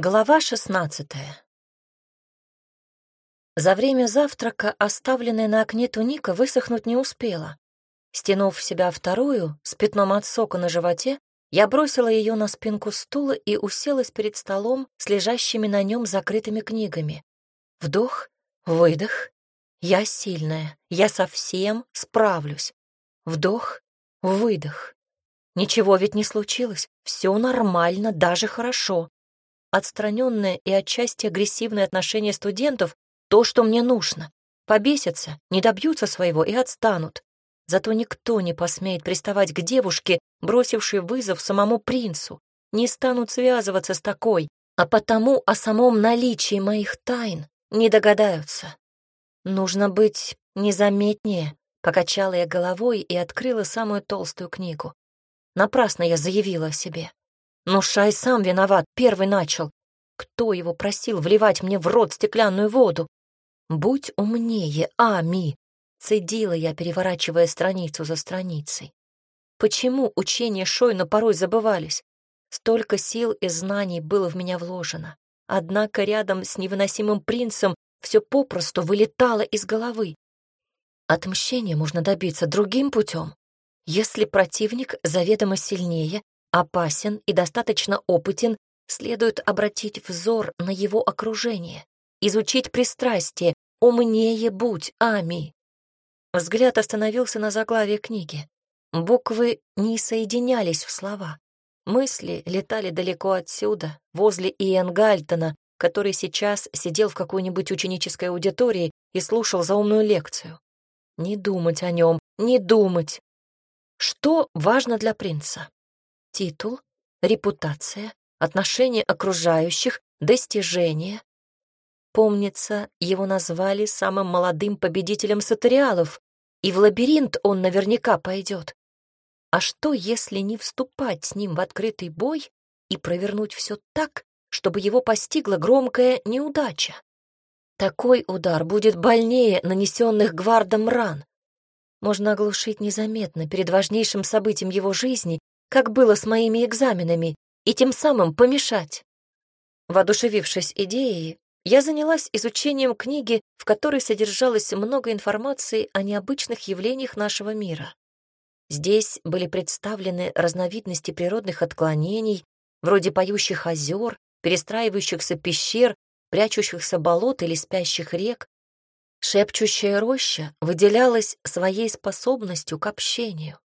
Глава шестнадцатая. За время завтрака оставленная на окне туника высохнуть не успела. Стянув в себя вторую, с пятном от сока на животе, я бросила ее на спинку стула и уселась перед столом с лежащими на нем закрытыми книгами. Вдох, выдох. Я сильная, я совсем справлюсь. Вдох, выдох. Ничего ведь не случилось, все нормально, даже хорошо. Отстраненное и отчасти агрессивное отношение студентов — то, что мне нужно. Побесятся, не добьются своего и отстанут. Зато никто не посмеет приставать к девушке, бросившей вызов самому принцу. Не станут связываться с такой, а потому о самом наличии моих тайн не догадаются. Нужно быть незаметнее, покачала я головой и открыла самую толстую книгу. Напрасно я заявила о себе. Но Шай сам виноват, первый начал. Кто его просил вливать мне в рот стеклянную воду? Будь умнее, Ами, цедила я, переворачивая страницу за страницей. Почему учения Шойна порой забывались? Столько сил и знаний было в меня вложено. Однако рядом с невыносимым принцем все попросту вылетало из головы. Отмщения можно добиться другим путем. Если противник заведомо сильнее, опасен и достаточно опытен, следует обратить взор на его окружение, изучить пристрастие, умнее будь, Ами. Взгляд остановился на заглавии книги. Буквы не соединялись в слова. Мысли летали далеко отсюда, возле Иэн Гальтона, который сейчас сидел в какой-нибудь ученической аудитории и слушал заумную лекцию. Не думать о нем, не думать. Что важно для принца? Титул, репутация, отношения окружающих, достижения. Помнится, его назвали самым молодым победителем сатериалов, и в лабиринт он наверняка пойдет. А что, если не вступать с ним в открытый бой и провернуть все так, чтобы его постигла громкая неудача? Такой удар будет больнее нанесенных гвардом ран. Можно оглушить незаметно перед важнейшим событием его жизни как было с моими экзаменами, и тем самым помешать. Воодушевившись идеей, я занялась изучением книги, в которой содержалось много информации о необычных явлениях нашего мира. Здесь были представлены разновидности природных отклонений, вроде поющих озер, перестраивающихся пещер, прячущихся болот или спящих рек. Шепчущая роща выделялась своей способностью к общению.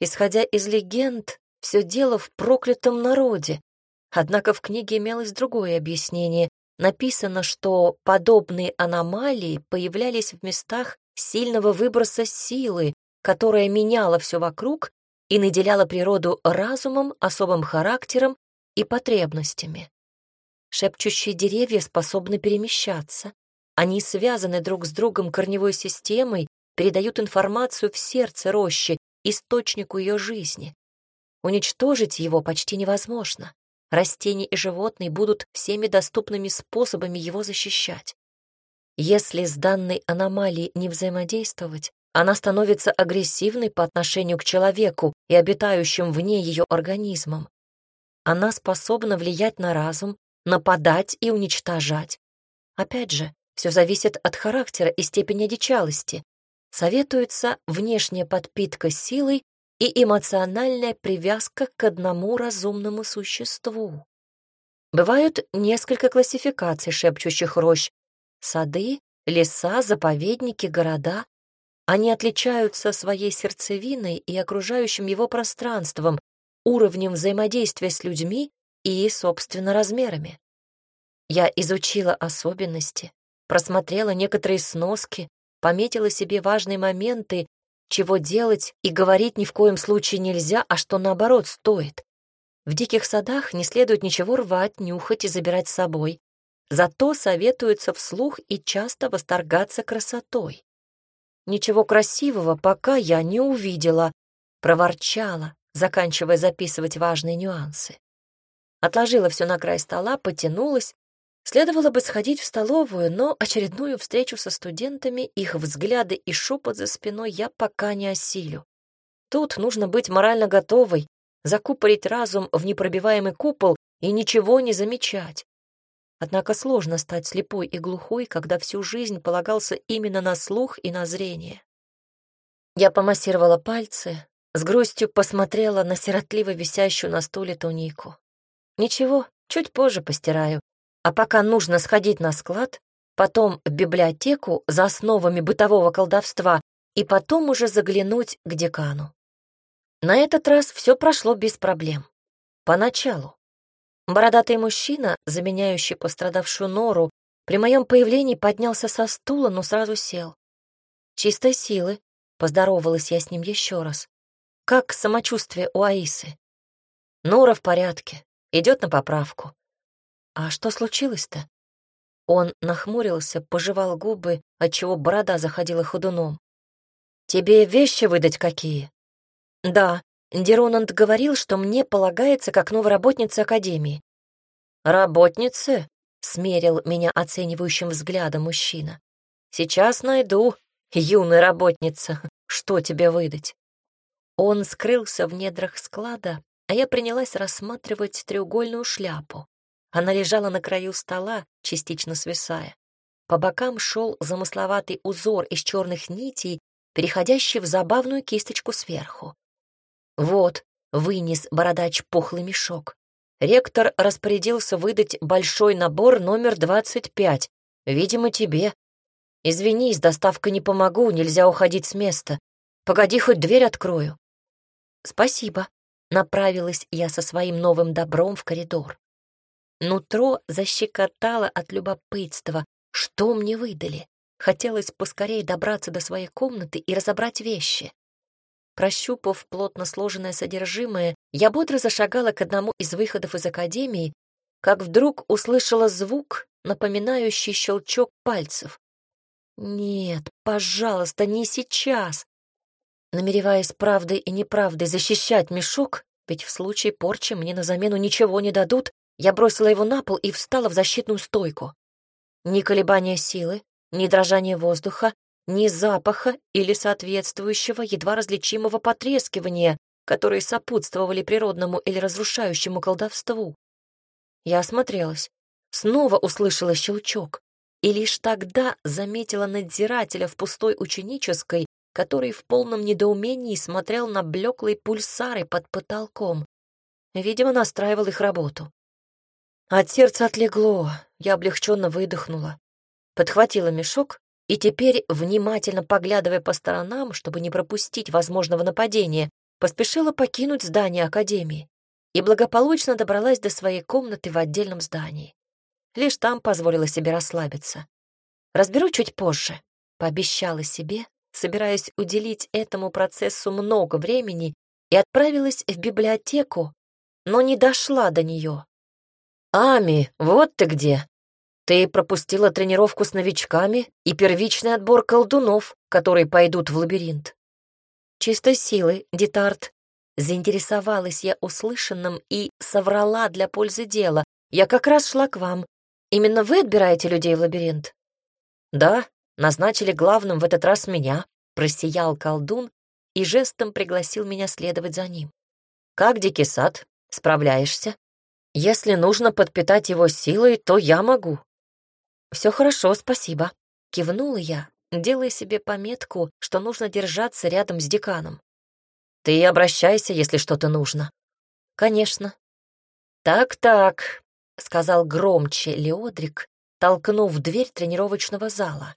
Исходя из легенд, все дело в проклятом народе. Однако в книге имелось другое объяснение. Написано, что подобные аномалии появлялись в местах сильного выброса силы, которая меняла все вокруг и наделяла природу разумом, особым характером и потребностями. Шепчущие деревья способны перемещаться. Они связаны друг с другом корневой системой, передают информацию в сердце рощи, источнику ее жизни. Уничтожить его почти невозможно. Растения и животные будут всеми доступными способами его защищать. Если с данной аномалией не взаимодействовать, она становится агрессивной по отношению к человеку и обитающим вне ее организмам. Она способна влиять на разум, нападать и уничтожать. Опять же, все зависит от характера и степени одичалости. Советуется внешняя подпитка силой и эмоциональная привязка к одному разумному существу. Бывают несколько классификаций шепчущих рощ. Сады, леса, заповедники, города. Они отличаются своей сердцевиной и окружающим его пространством, уровнем взаимодействия с людьми и, собственно, размерами. Я изучила особенности, просмотрела некоторые сноски, пометила себе важные моменты, чего делать и говорить ни в коем случае нельзя, а что наоборот стоит. В диких садах не следует ничего рвать, нюхать и забирать с собой. Зато советуется вслух и часто восторгаться красотой. Ничего красивого пока я не увидела, проворчала, заканчивая записывать важные нюансы. Отложила все на край стола, потянулась Следовало бы сходить в столовую, но очередную встречу со студентами, их взгляды и шепот за спиной я пока не осилю. Тут нужно быть морально готовой, закупорить разум в непробиваемый купол и ничего не замечать. Однако сложно стать слепой и глухой, когда всю жизнь полагался именно на слух и на зрение. Я помассировала пальцы, с грустью посмотрела на сиротливо висящую на стуле тунику. Ничего, чуть позже постираю. А пока нужно сходить на склад, потом в библиотеку за основами бытового колдовства и потом уже заглянуть к декану. На этот раз все прошло без проблем. Поначалу. Бородатый мужчина, заменяющий пострадавшую нору, при моем появлении поднялся со стула, но сразу сел. Чистой силы, поздоровалась я с ним еще раз. Как самочувствие у Аисы? Нора в порядке, идет на поправку. А что случилось-то? Он нахмурился, пожевал губы, отчего борода заходила ходуном. «Тебе вещи выдать какие?» «Да, Деронанд говорил, что мне полагается как новой работнице Академии». «Работнице?» — смерил меня оценивающим взглядом мужчина. «Сейчас найду, юная работница, что тебе выдать?» Он скрылся в недрах склада, а я принялась рассматривать треугольную шляпу. Она лежала на краю стола, частично свисая. По бокам шел замысловатый узор из черных нитей, переходящий в забавную кисточку сверху. Вот, вынес бородач пухлый мешок. Ректор распорядился выдать большой набор номер 25, видимо, тебе. Извини, с доставкой не помогу, нельзя уходить с места. Погоди, хоть дверь открою. Спасибо. Направилась я со своим новым добром в коридор. Нутро защекотало от любопытства, что мне выдали. Хотелось поскорее добраться до своей комнаты и разобрать вещи. Прощупав плотно сложенное содержимое, я бодро зашагала к одному из выходов из академии, как вдруг услышала звук, напоминающий щелчок пальцев. «Нет, пожалуйста, не сейчас!» Намереваясь правдой и неправдой защищать мешок, ведь в случае порчи мне на замену ничего не дадут, я бросила его на пол и встала в защитную стойку. Ни колебания силы, ни дрожание воздуха, ни запаха или соответствующего едва различимого потрескивания, которые сопутствовали природному или разрушающему колдовству. Я осмотрелась, снова услышала щелчок, и лишь тогда заметила надзирателя в пустой ученической, который в полном недоумении смотрел на блеклые пульсары под потолком. Видимо, настраивал их работу. От сердца отлегло, я облегченно выдохнула. Подхватила мешок и теперь, внимательно поглядывая по сторонам, чтобы не пропустить возможного нападения, поспешила покинуть здание Академии и благополучно добралась до своей комнаты в отдельном здании. Лишь там позволила себе расслабиться. Разберу чуть позже, пообещала себе, собираясь уделить этому процессу много времени, и отправилась в библиотеку, но не дошла до нее. «Ами, вот ты где!» Ты пропустила тренировку с новичками и первичный отбор колдунов, которые пойдут в лабиринт. Чистой силы, Детарт. Заинтересовалась я услышанным и соврала для пользы дела. Я как раз шла к вам. Именно вы отбираете людей в лабиринт? Да, назначили главным в этот раз меня, просиял колдун и жестом пригласил меня следовать за ним. Как дикий сад? Справляешься? Если нужно подпитать его силой, то я могу. Все хорошо, спасибо. Кивнула я, делая себе пометку, что нужно держаться рядом с деканом. Ты обращайся, если что-то нужно. Конечно. Так-так, сказал громче Леодрик, толкнув дверь тренировочного зала.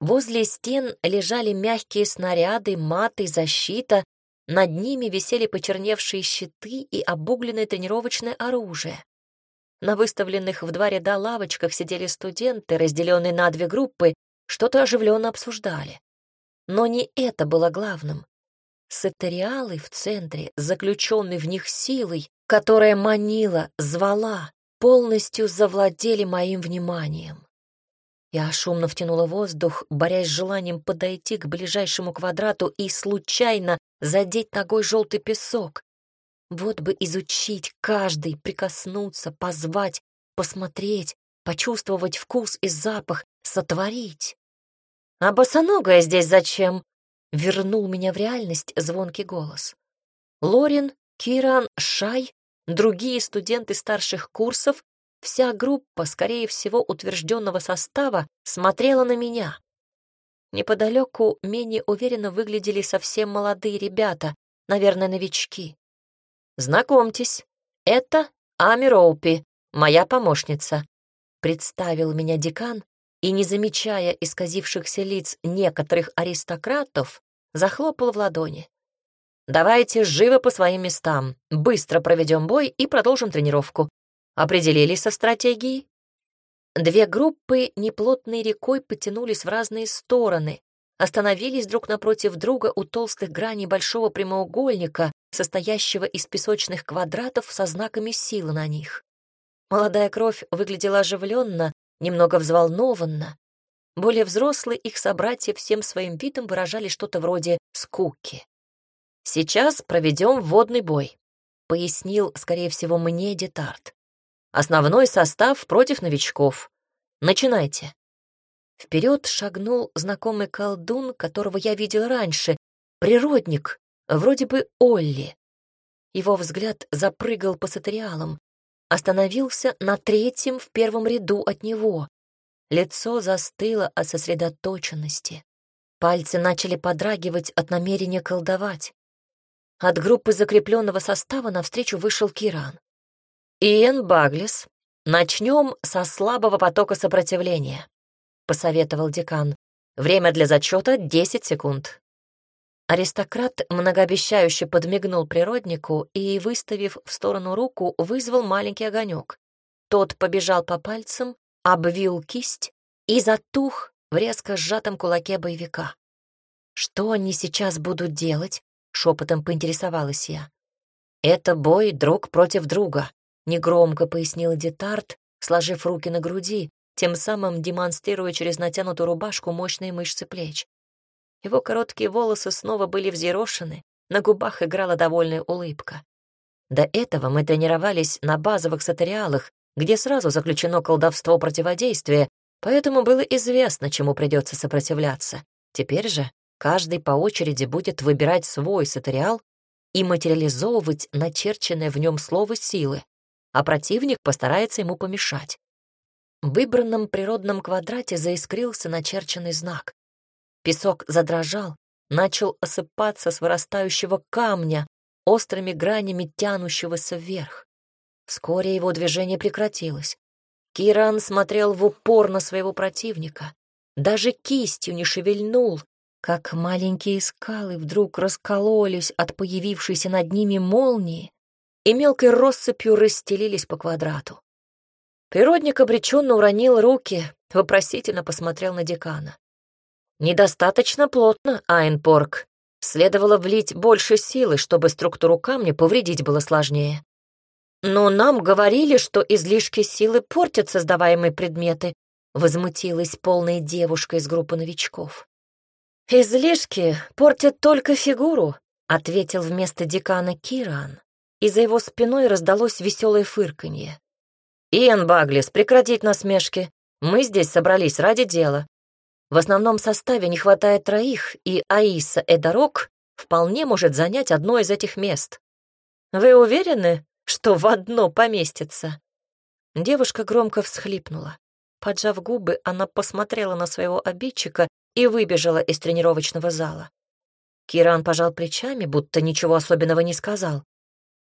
Возле стен лежали мягкие снаряды, маты, защита, над ними висели почерневшие щиты и обугленное тренировочное оружие. На выставленных в два ряда лавочках сидели студенты, разделенные на две группы, что-то оживленно обсуждали. Но не это было главным. Сатериалы в центре, заключенные в них силой, которая манила, звала, полностью завладели моим вниманием. Я шумно втянула воздух, борясь с желанием подойти к ближайшему квадрату и случайно задеть ногой желтый песок, вот бы изучить каждый, прикоснуться, позвать, посмотреть, почувствовать вкус и запах, сотворить. «А босоногая здесь зачем?» — вернул меня в реальность звонкий голос. Лорин, Киран, Шай, другие студенты старших курсов вся группа, скорее всего, утвержденного состава, смотрела на меня. Неподалеку менее уверенно выглядели совсем молодые ребята, наверное, новички. «Знакомьтесь, это Ами Роупи, моя помощница», — представил меня декан, и, не замечая исказившихся лиц некоторых аристократов, захлопал в ладони. «Давайте живо по своим местам, быстро проведем бой и продолжим тренировку. Определились со стратегией?» Две группы неплотной рекой потянулись в разные стороны, остановились друг напротив друга у толстых граней большого прямоугольника, состоящего из песочных квадратов со знаками силы на них. Молодая кровь выглядела оживленно, немного взволнованно. Более взрослые их собратья всем своим видом выражали что-то вроде скуки. «Сейчас проведем водный бой», — пояснил, скорее всего, мне Детарт. Основной состав против новичков. Начинайте. Вперед шагнул знакомый колдун, которого я видел раньше, природник, вроде бы Олли. Его взгляд запрыгал по сатериалам, остановился на третьем в первом ряду от него. Лицо застыло от сосредоточенности. Пальцы начали подрагивать от намерения колдовать. От группы закрепленного состава навстречу вышел Киран. «Иэн Баглис, начнем со слабого потока сопротивления», — посоветовал декан. «Время для зачета — 10 секунд». Аристократ многообещающе подмигнул природнику и, выставив в сторону руку, вызвал маленький огонек. Тот побежал по пальцам, обвил кисть и затух в резко сжатом кулаке боевика. «Что они сейчас будут делать?» — шепотом поинтересовалась я. «Это бой друг против друга», негромко пояснил Детарт, сложив руки на груди, тем самым демонстрируя через натянутую рубашку мощные мышцы плеч. Его короткие волосы снова были взъерошены, на губах играла довольная улыбка. До этого мы тренировались на базовых сатериалах, где сразу заключено колдовство противодействия, поэтому было известно, чему придется сопротивляться. Теперь же каждый по очереди будет выбирать свой сатериал и материализовывать начерченное в нем слово силы а противник постарается ему помешать. В выбранном природном квадрате заискрился начерченный знак. Песок задрожал, начал осыпаться с вырастающего камня, острыми гранями тянущегося вверх. Вскоре его движение прекратилось. Киран смотрел в упор на своего противника, даже кистью не шевельнул, как маленькие скалы вдруг раскололись от появившейся над ними молнии, и мелкой россыпью расстелились по квадрату. Природник обреченно уронил руки, вопросительно посмотрел на декана. «Недостаточно плотно, Айнпорг. Следовало влить больше силы, чтобы структуру камня повредить было сложнее. Но нам говорили, что излишки силы портят создаваемые предметы», возмутилась полная девушка из группы новичков. «Излишки портят только фигуру», ответил вместо декана Киран и за его спиной раздалось веселое фырканье. «Иэн Баглис, прекратить насмешки. Мы здесь собрались ради дела. В основном составе не хватает троих, и Аиса Эдарок вполне может занять одно из этих мест. Вы уверены, что в одно поместится?» Девушка громко всхлипнула. Поджав губы, она посмотрела на своего обидчика и выбежала из тренировочного зала. Киран пожал плечами, будто ничего особенного не сказал.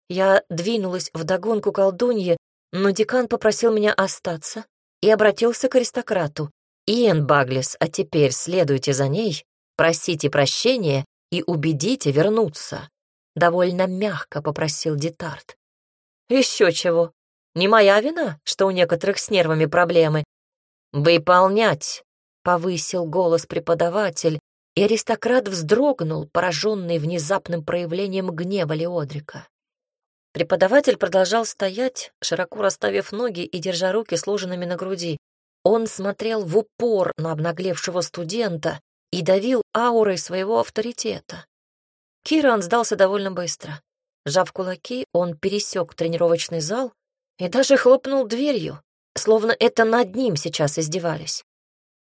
Я двинулась в догонку колдуньи, но декан попросил меня остаться и обратился к аристократу. «Иэн Баглис, а теперь следуйте за ней, просите прощения и убедите вернуться», — довольно мягко попросил Детарт. «Еще чего. Не моя вина, что у некоторых с нервами проблемы. Выполнять», — повысил голос преподаватель, и аристократ вздрогнул, пораженный внезапным проявлением гнева Леодрика. Преподаватель продолжал стоять, широко расставив ноги и держа руки сложенными на груди. Он смотрел в упор на обнаглевшего студента и давил аурой своего авторитета. Киран сдался довольно быстро. Сжав кулаки, он пересек тренировочный зал и даже хлопнул дверью, словно это над ним сейчас издевались.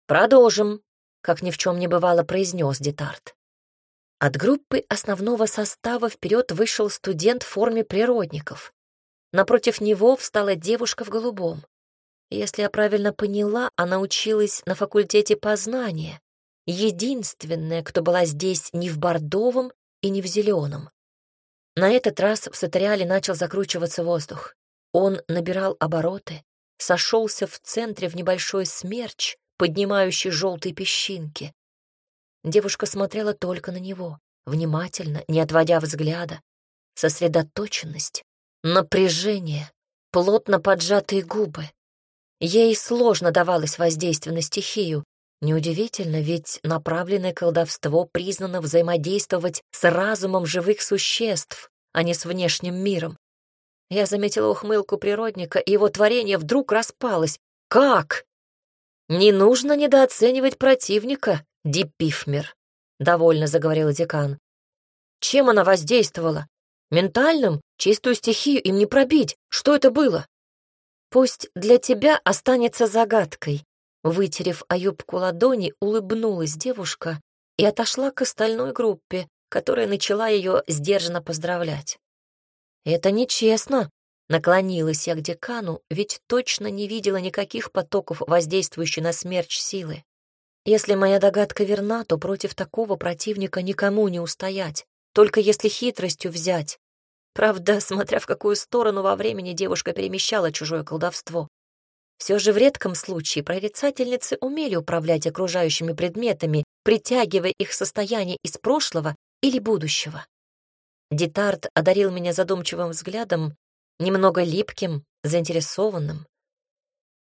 «Продолжим», — как ни в чем не бывало, произнес Детарт. От группы основного состава вперед вышел студент в форме природников. напротив него встала девушка в голубом. Если я правильно поняла, она училась на факультете познания. Единственная, кто была здесь не в бордовом и не в зеленом. На этот раз в сатериале начал закручиваться воздух. Он набирал обороты, сошелся в центре в небольшой смерч, поднимающий желтые песчинки. Девушка смотрела только на него, внимательно, не отводя взгляда. Сосредоточенность, напряжение, плотно поджатые губы. Ей сложно давалось воздействие на стихию. Неудивительно, ведь направленное колдовство признано взаимодействовать с разумом живых существ, а не с внешним миром. Я заметила ухмылку природника, и его творение вдруг распалось. Как? Не нужно недооценивать противника, Дипифмер, довольно заговорил декан. Чем она воздействовала? Ментальным? Чистую стихию им не пробить. Что это было? Пусть для тебя останется загадкой. Вытерев о юбку ладони, улыбнулась девушка и отошла к остальной группе, которая начала ее сдержанно поздравлять. «Это нечестно», — наклонилась я к декану, ведь точно не видела никаких потоков, воздействующих на смерч силы. Если моя догадка верна, то против такого противника никому не устоять, только если хитростью взять. Правда, смотря в какую сторону во времени девушка перемещала чужое колдовство. Все же в редком случае прорицательницы умели управлять окружающими предметами, притягивая их состояние из прошлого или будущего. Детарт одарил меня задумчивым взглядом, немного липким, заинтересованным.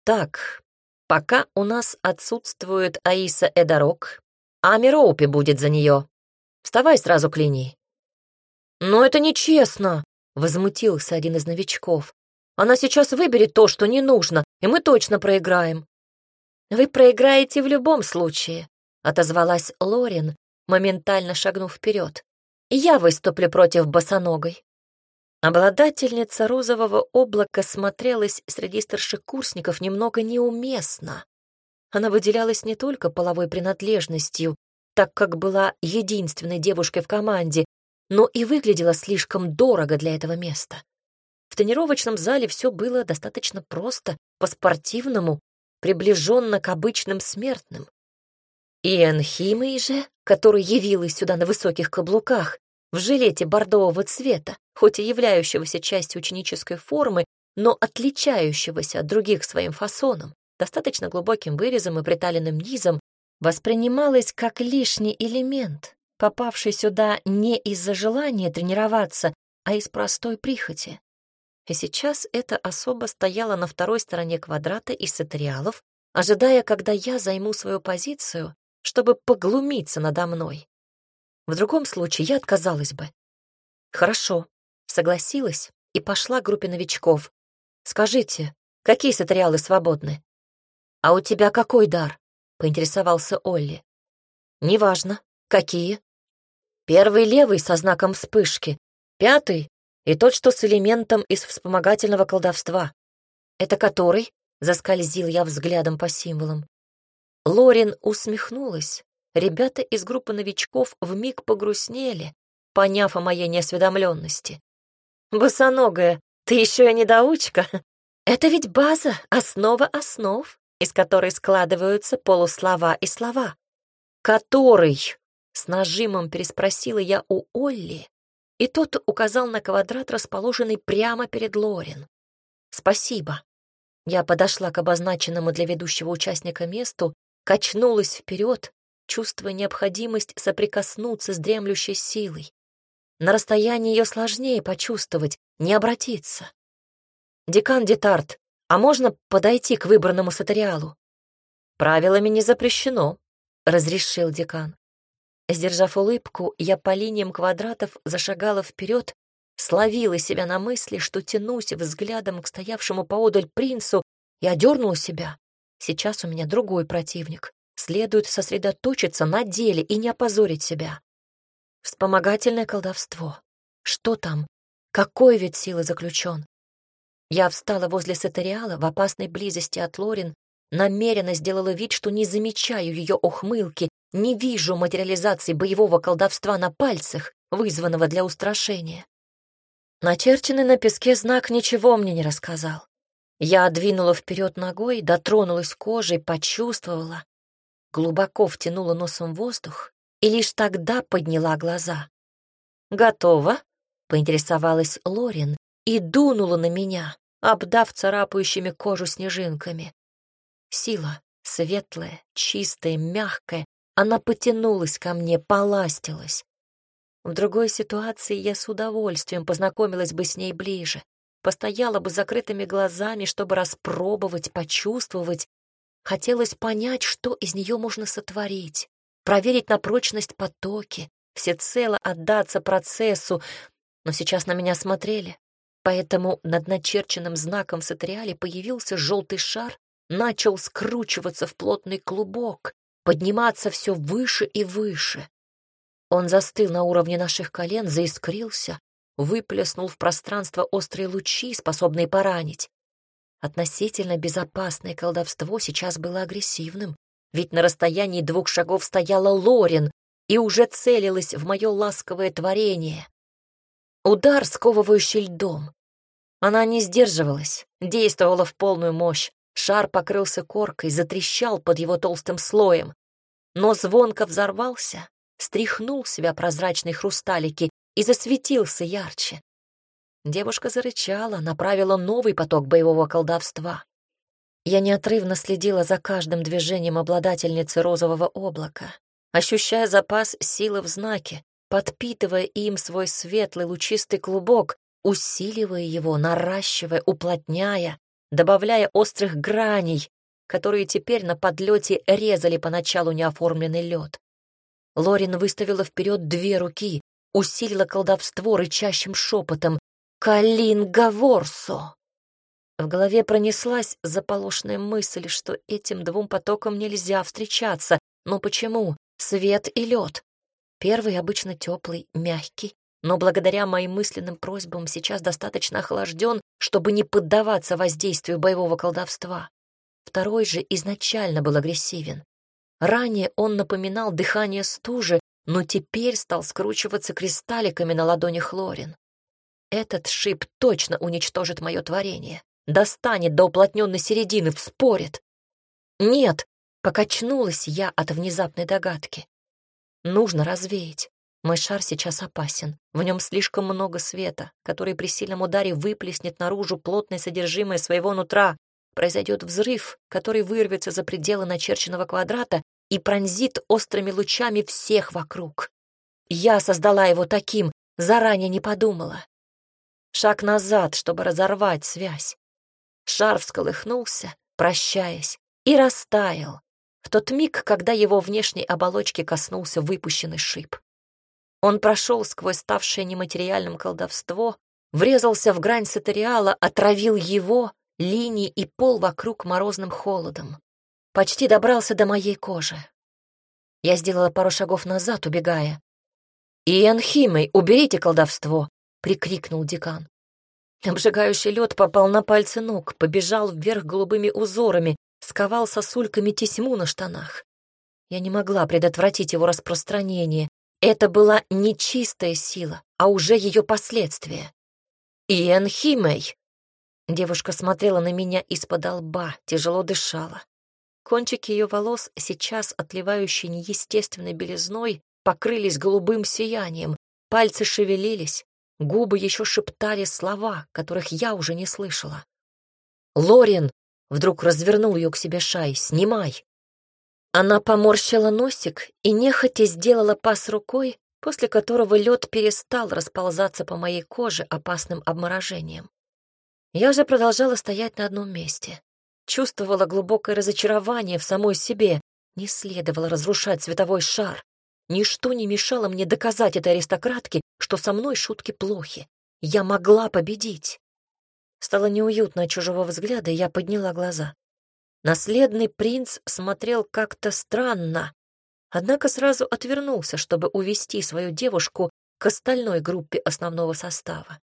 «Так, пока у нас отсутствует Аиса Эдарок, а Мироупи будет за нее. Вставай сразу к линии». «Но это нечестно», — возмутился один из новичков. «Она сейчас выберет то, что не нужно, и мы точно проиграем». «Вы проиграете в любом случае», — отозвалась Лорин, моментально шагнув вперед я выступлю против босоногой. Обладательница розового облака смотрелась среди старшекурсников немного неуместно. Она выделялась не только половой принадлежностью, так как была единственной девушкой в команде, но и выглядела слишком дорого для этого места. В тренировочном зале все было достаточно просто, по-спортивному, приближенно к обычным смертным. И Энхимой же, которая явилась сюда на высоких каблуках, в жилете бордового цвета, хоть и являющегося частью ученической формы, но отличающегося от других своим фасоном, достаточно глубоким вырезом и приталенным низом, воспринималась как лишний элемент, попавший сюда не из-за желания тренироваться, а из простой прихоти. И сейчас эта особа стояла на второй стороне квадрата из сатериалов, ожидая, когда я займу свою позицию чтобы поглумиться надо мной. В другом случае я отказалась бы. Хорошо, согласилась и пошла к группе новичков. Скажите, какие сатериалы свободны? А у тебя какой дар? Поинтересовался Олли. Неважно. Какие? Первый левый со знаком вспышки, пятый и тот, что с элементом из вспомогательного колдовства. Это который? Заскользил я взглядом по символам. Лорин усмехнулась. Ребята из группы новичков вмиг погрустнели, поняв о моей неосведомленности. «Босоногая, ты еще и недоучка. Это ведь база, основа основ, из которой складываются полуслова и слова. Который?» — с нажимом переспросила я у Олли, и тот указал на квадрат, расположенный прямо перед Лорин. «Спасибо». Я подошла к обозначенному для ведущего участника месту качнулась вперед, чувствуя необходимость соприкоснуться с дремлющей силой. На расстоянии ее сложнее почувствовать, не обратиться. «Декан Детарт, а можно подойти к выбранному сатериалу?» «Правилами не запрещено», — разрешил декан. Сдержав улыбку, я по линиям квадратов зашагала вперед, словила себя на мысли, что тянусь взглядом к стоявшему поодаль принцу и одернула себя. Сейчас у меня другой противник. Следует сосредоточиться на деле и не опозорить себя. Вспомогательное колдовство. Что там? Какой вид силы заключен? Я встала возле сатериала в опасной близости от Лорин, намеренно сделала вид, что не замечаю ее ухмылки, не вижу материализации боевого колдовства на пальцах, вызванного для устрашения. Начерченный на песке знак ничего мне не рассказал. Я двинула вперед ногой, дотронулась кожей, почувствовала, глубоко втянула носом воздух и лишь тогда подняла глаза. «Готово?» — поинтересовалась Лорин и дунула на меня, обдав царапающими кожу снежинками. Сила, светлая, чистая, мягкая, она потянулась ко мне, поластилась. В другой ситуации я с удовольствием познакомилась бы с ней ближе, постояла бы закрытыми глазами, чтобы распробовать, почувствовать. Хотелось понять, что из нее можно сотворить, проверить на прочность потоки, всецело отдаться процессу, но сейчас на меня смотрели, поэтому над начерченным знаком в сатериале появился желтый шар, начал скручиваться в плотный клубок, подниматься все выше и выше. Он застыл на уровне наших колен, заискрился, выплеснул в пространство острые лучи, способные поранить. Относительно безопасное колдовство сейчас было агрессивным, ведь на расстоянии двух шагов стояла Лорин и уже целилась в мое ласковое творение. Удар, сковывающий льдом. Она не сдерживалась, действовала в полную мощь. Шар покрылся коркой, затрещал под его толстым слоем. Но звонко взорвался, стряхнул себя прозрачные хрусталики и засветился ярче. Девушка зарычала, направила новый поток боевого колдовства. Я неотрывно следила за каждым движением обладательницы розового облака, ощущая запас силы в знаке, подпитывая им свой светлый лучистый клубок, усиливая его, наращивая, уплотняя, добавляя острых граней, которые теперь на подлете резали поначалу неоформленный лед. Лорин выставила вперед две руки, усилила колдовство рычащим шепотом «Калин Гаворсо!». В голове пронеслась заполошная мысль, что этим двум потокам нельзя встречаться. Но почему? Свет и лед. Первый обычно теплый, мягкий, но благодаря моим мысленным просьбам сейчас достаточно охлажден, чтобы не поддаваться воздействию боевого колдовства. Второй же изначально был агрессивен. Ранее он напоминал дыхание стужи, но теперь стал скручиваться кристалликами на ладонях Лорин. Этот шип точно уничтожит мое творение, достанет до уплотненной середины, вспорит. Нет, покачнулась я от внезапной догадки. Нужно развеять. Мой шар сейчас опасен. В нем слишком много света, который при сильном ударе выплеснет наружу плотное содержимое своего нутра, произойдет взрыв, который вырвется за пределы начерченного квадрата и пронзит острыми лучами всех вокруг. Я создала его таким, заранее не подумала. Шаг назад, чтобы разорвать связь. Шар всколыхнулся, прощаясь, и растаял в тот миг, когда его внешней оболочки коснулся выпущенный шип. Он прошел сквозь ставшее нематериальным колдовство, врезался в грань сатериала, отравил его линии и пол вокруг морозным холодом. Почти добрался до моей кожи. Я сделала пару шагов назад, убегая. «Иэн Химей, уберите колдовство!» — прикрикнул декан. Обжигающий лед попал на пальцы ног, побежал вверх голубыми узорами, сковал сосульками тесьму на штанах. Я не могла предотвратить его распространение. Это была не чистая сила, а уже ее последствия. «Иэн Химей!» Девушка смотрела на меня из-под лба, тяжело дышала. Кончики ее волос, сейчас отливающие неестественной белизной, покрылись голубым сиянием, пальцы шевелились, губы еще шептали слова, которых я уже не слышала. «Лорин!» — вдруг развернул ее к себе Шай. «Снимай!» Она поморщила носик и нехотя сделала пас рукой, после которого лед перестал расползаться по моей коже опасным обморожением. Я же продолжала стоять на одном месте. Чувствовала глубокое разочарование в самой себе. Не следовало разрушать световой шар. Ничто не мешало мне доказать этой аристократке, что со мной шутки плохи. Я могла победить. Стало неуютно от чужого взгляда, и я подняла глаза. Наследный принц смотрел как-то странно, однако сразу отвернулся, чтобы увести свою девушку к остальной группе основного состава.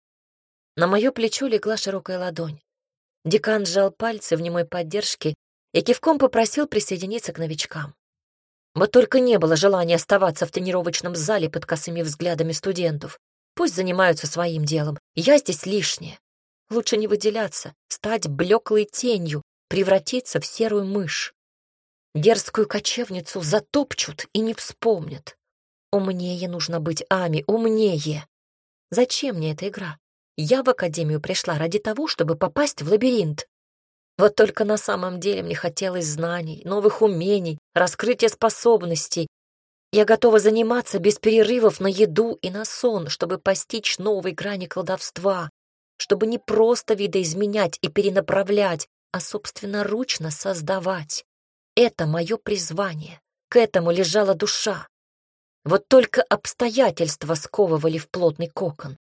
На мое плечо легла широкая ладонь. Декан сжал пальцы в немой поддержке и кивком попросил присоединиться к новичкам. Вот только не было желания оставаться в тренировочном зале под косыми взглядами студентов. Пусть занимаются своим делом. Я здесь лишняя. Лучше не выделяться, стать блеклой тенью, превратиться в серую мышь. Дерзкую кочевницу затопчут и не вспомнят. Умнее нужно быть, Ами, умнее. Зачем мне эта игра? Я в академию пришла ради того, чтобы попасть в лабиринт. Вот только на самом деле мне хотелось знаний, новых умений, раскрытия способностей. Я готова заниматься без перерывов на еду и на сон, чтобы постичь новые грани колдовства, чтобы не просто видоизменять и перенаправлять, а собственноручно создавать. Это мое призвание, к этому лежала душа. Вот только обстоятельства сковывали в плотный кокон.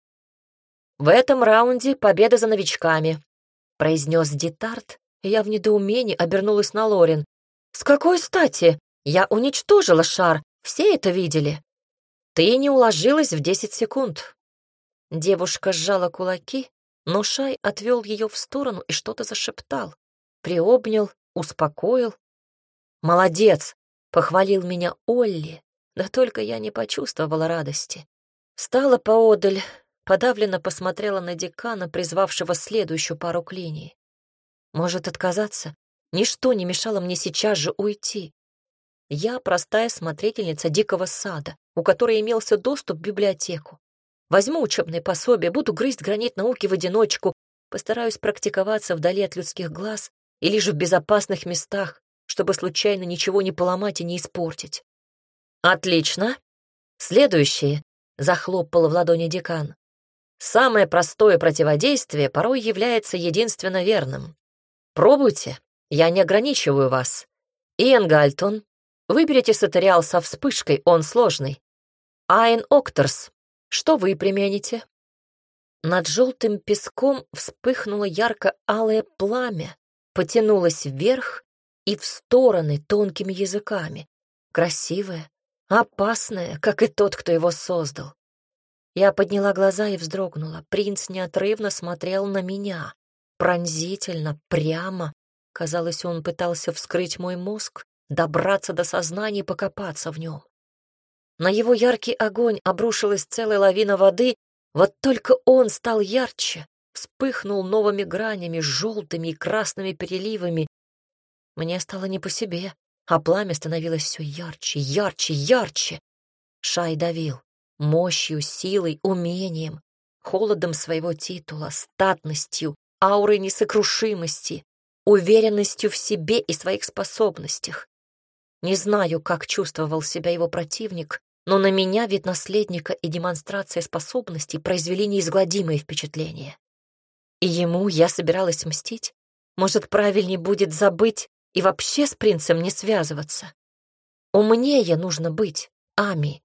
«В этом раунде победа за новичками», — произнес Детарт, я в недоумении обернулась на Лорин. «С какой стати? Я уничтожила шар, все это видели». «Ты не уложилась в десять секунд». Девушка сжала кулаки, но Шай отвел ее в сторону и что-то зашептал. Приобнял, успокоил. «Молодец!» — похвалил меня Олли, да только я не почувствовала радости. Стала поодаль, подавленно посмотрела на декана, призвавшего следующую пару клиний. Может, отказаться? Ничто не мешало мне сейчас же уйти. Я простая смотрительница дикого сада, у которой имелся доступ в библиотеку. Возьму учебное пособие, буду грызть гранит науки в одиночку, постараюсь практиковаться вдали от людских глаз и лишь в безопасных местах, чтобы случайно ничего не поломать и не испортить. «Отлично. Следующее», — захлопала в ладони декан. «Самое простое противодействие порой является единственно верным. Пробуйте, я не ограничиваю вас. Иэн Гальтон, выберите сатериал со вспышкой, он сложный. Айн Октерс, что вы примените?» Над желтым песком вспыхнуло ярко-алое пламя, потянулось вверх и в стороны тонкими языками. Красивое, Опасное, как и тот, кто его создал. Я подняла глаза и вздрогнула. Принц неотрывно смотрел на меня. Пронзительно, прямо. Казалось, он пытался вскрыть мой мозг, добраться до сознания и покопаться в нем. На его яркий огонь обрушилась целая лавина воды, вот только он стал ярче, вспыхнул новыми гранями, желтыми и красными переливами. Мне стало не по себе а пламя становилось все ярче, ярче, ярче. Шай давил мощью, силой, умением, холодом своего титула, статностью, аурой несокрушимости, уверенностью в себе и своих способностях. Не знаю, как чувствовал себя его противник, но на меня вид наследника и демонстрация способностей произвели неизгладимое впечатление. И ему я собиралась мстить? Может, правильнее будет забыть и вообще с принцем не связываться. Умнее нужно быть, Ами.